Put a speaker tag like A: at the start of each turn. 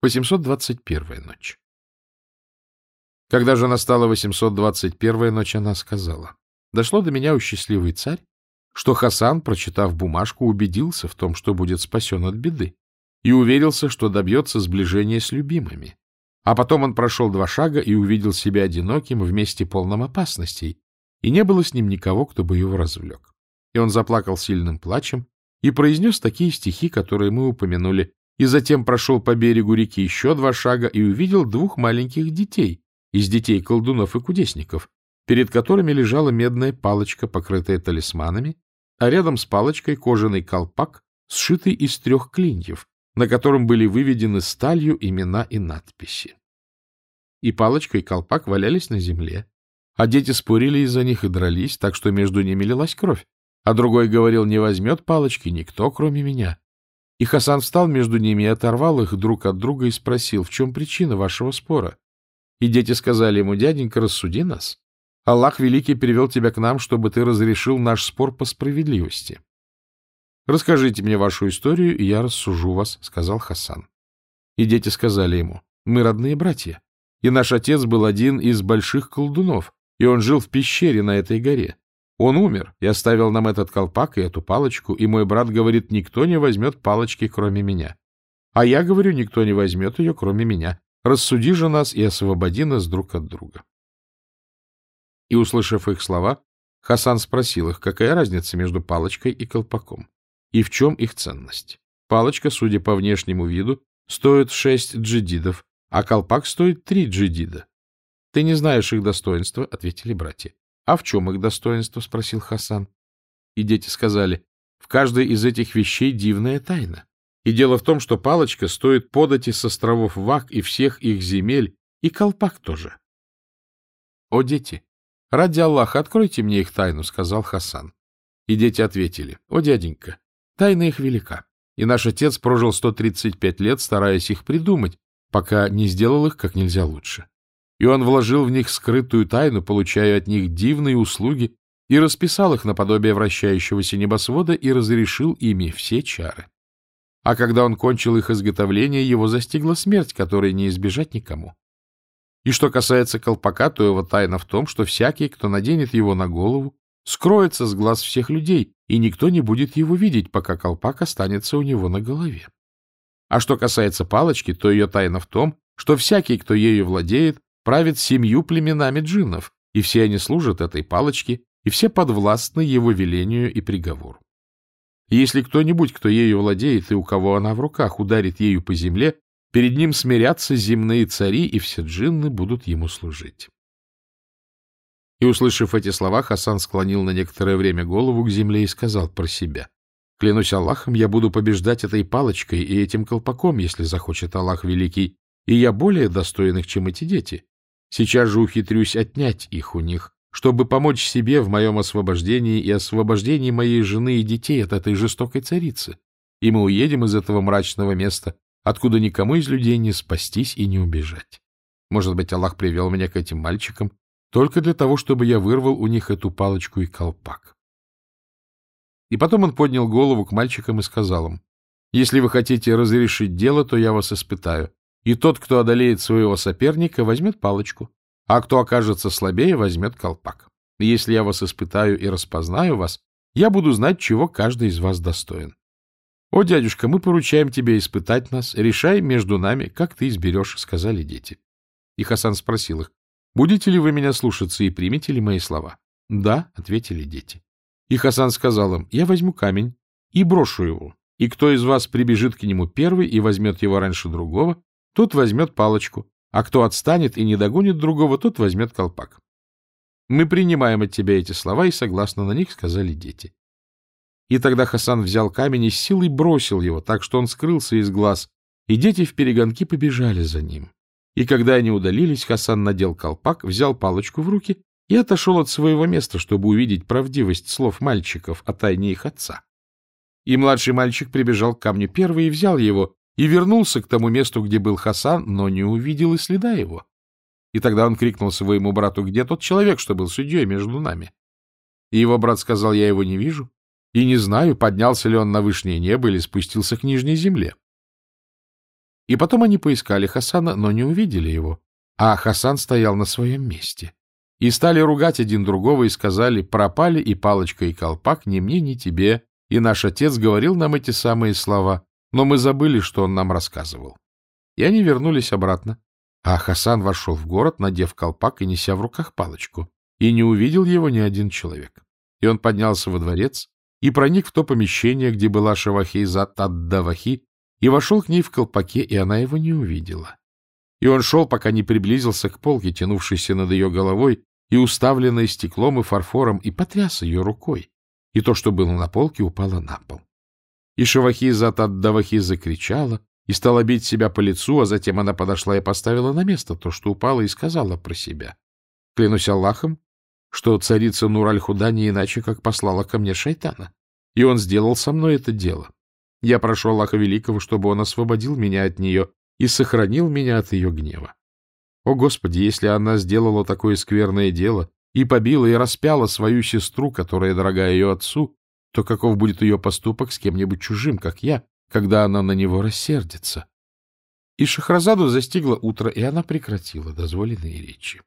A: 821 ночь. Когда же настала 821 ночь, она сказала, «Дошло до меня, у счастливый царь, что Хасан, прочитав бумажку, убедился в том, что будет спасен от беды, и уверился, что добьется сближения с любимыми. А потом он прошел два шага и увидел себя одиноким в месте полном опасностей, и не было с ним никого, кто бы его развлек. И он заплакал сильным плачем и произнес такие стихи, которые мы упомянули, и затем прошел по берегу реки еще два шага и увидел двух маленьких детей, из детей колдунов и кудесников, перед которыми лежала медная палочка, покрытая талисманами, а рядом с палочкой кожаный колпак, сшитый из трех клиньев, на котором были выведены сталью имена и надписи. И палочка, и колпак валялись на земле, а дети спорили из-за них и дрались, так что между ними лилась кровь, а другой говорил, не возьмет палочки никто, кроме меня. И Хасан встал между ними и оторвал их друг от друга и спросил, в чем причина вашего спора? И дети сказали ему, дяденька, рассуди нас. Аллах Великий перевел тебя к нам, чтобы ты разрешил наш спор по справедливости. Расскажите мне вашу историю, и я рассужу вас, — сказал Хасан. И дети сказали ему, мы родные братья, и наш отец был один из больших колдунов, и он жил в пещере на этой горе. Он умер и оставил нам этот колпак и эту палочку, и мой брат говорит, никто не возьмет палочки, кроме меня. А я говорю, никто не возьмет ее, кроме меня. Рассуди же нас и освободи нас друг от друга. И, услышав их слова, Хасан спросил их, какая разница между палочкой и колпаком, и в чем их ценность. Палочка, судя по внешнему виду, стоит шесть джедидов, а колпак стоит три джедида. — Ты не знаешь их достоинства, — ответили братья. — А в чем их достоинство? — спросил Хасан. И дети сказали, — в каждой из этих вещей дивная тайна. И дело в том, что палочка стоит подати с островов Вак и всех их земель, и колпак тоже. — О, дети! Ради Аллаха, откройте мне их тайну, — сказал Хасан. И дети ответили, — О, дяденька, тайна их велика, и наш отец прожил 135 лет, стараясь их придумать, пока не сделал их как нельзя лучше и он вложил в них скрытую тайну, получая от них дивные услуги, и расписал их наподобие вращающегося небосвода и разрешил ими все чары. А когда он кончил их изготовление, его застигла смерть, которой не избежать никому. И что касается колпака, то его тайна в том, что всякий, кто наденет его на голову, скроется с глаз всех людей, и никто не будет его видеть, пока колпак останется у него на голове. А что касается палочки, то ее тайна в том, что всякий, кто ею владеет, правит семью племенами джиннов, и все они служат этой палочке, и все подвластны его велению и приговору. И если кто-нибудь, кто ею владеет и у кого она в руках, ударит ею по земле, перед ним смирятся земные цари, и все джинны будут ему служить. И, услышав эти слова, Хасан склонил на некоторое время голову к земле и сказал про себя. «Клянусь Аллахом, я буду побеждать этой палочкой и этим колпаком, если захочет Аллах Великий, и я более достоин их, чем эти дети. Сейчас же ухитрюсь отнять их у них, чтобы помочь себе в моем освобождении и освобождении моей жены и детей от этой жестокой царицы. И мы уедем из этого мрачного места, откуда никому из людей не спастись и не убежать. Может быть, Аллах привел меня к этим мальчикам только для того, чтобы я вырвал у них эту палочку и колпак. И потом он поднял голову к мальчикам и сказал им, «Если вы хотите разрешить дело, то я вас испытаю и тот, кто одолеет своего соперника, возьмет палочку, а кто окажется слабее, возьмет колпак. Если я вас испытаю и распознаю вас, я буду знать, чего каждый из вас достоин. О, дядюшка, мы поручаем тебе испытать нас, решай между нами, как ты изберешь, — сказали дети. И Хасан спросил их, будете ли вы меня слушаться и примете ли мои слова? Да, — ответили дети. И Хасан сказал им, я возьму камень и брошу его, и кто из вас прибежит к нему первый и возьмет его раньше другого, тот возьмет палочку, а кто отстанет и не догонит другого, тот возьмет колпак. Мы принимаем от тебя эти слова, и согласно на них сказали дети. И тогда Хасан взял камень и с силой бросил его, так что он скрылся из глаз, и дети в перегонки побежали за ним. И когда они удалились, Хасан надел колпак, взял палочку в руки и отошел от своего места, чтобы увидеть правдивость слов мальчиков о тайне их отца. И младший мальчик прибежал к камню первый и взял его, и вернулся к тому месту, где был Хасан, но не увидел и следа его. И тогда он крикнул своему брату, где тот человек, что был судьей между нами. И его брат сказал, я его не вижу, и не знаю, поднялся ли он на вышнее небо или спустился к нижней земле. И потом они поискали Хасана, но не увидели его, а Хасан стоял на своем месте. И стали ругать один другого и сказали, пропали и палочка, и колпак, ни мне, ни тебе, и наш отец говорил нам эти самые слова, но мы забыли, что он нам рассказывал. И они вернулись обратно. А Хасан вошел в город, надев колпак и неся в руках палочку, и не увидел его ни один человек. И он поднялся во дворец и проник в то помещение, где была Шавахейзат ад-Давахи, и вошел к ней в колпаке, и она его не увидела. И он шел, пока не приблизился к полке, тянувшейся над ее головой, и уставленной стеклом и фарфором, и потряс ее рукой, и то, что было на полке, упало на пол. И Шавахиза Аддавахи закричала и стала бить себя по лицу, а затем она подошла и поставила на место то, что упало, и сказала про себя. Клянусь Аллахом, что царица Нур-Аль-Худа не иначе, как послала ко мне шайтана, и он сделал со мной это дело. Я прошу Аллаха Великого, чтобы он освободил меня от нее и сохранил меня от ее гнева. О, Господи, если она сделала такое скверное дело и побила и распяла свою сестру, которая дорога ее отцу, то каков будет ее поступок с кем-нибудь чужим, как я, когда она на него рассердится? И Шахразаду застигло утро, и она прекратила дозволенные речи.